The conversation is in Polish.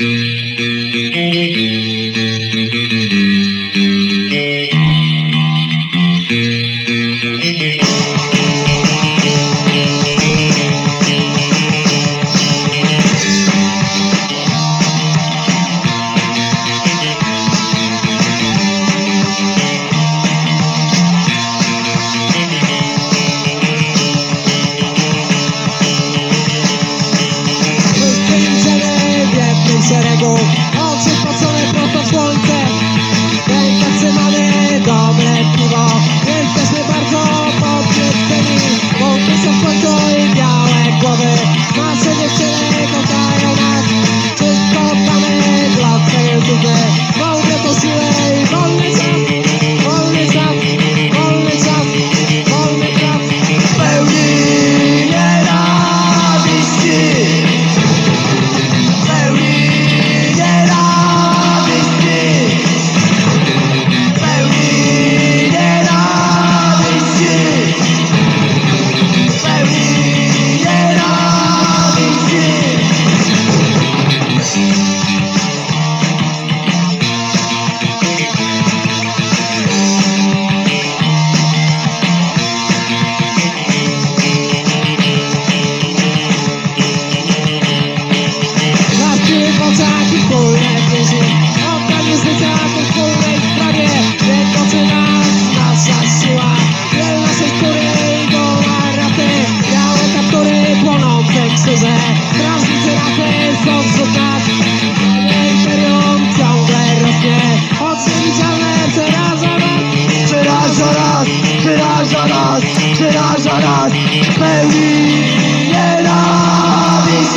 Mm-hmm. Strażnicy raty są wśród nas ciągle rośnie. Odwiedzialne przeraża nas Przeraża nas, przeraża nas, przeraża nas. W pełni nienawiści.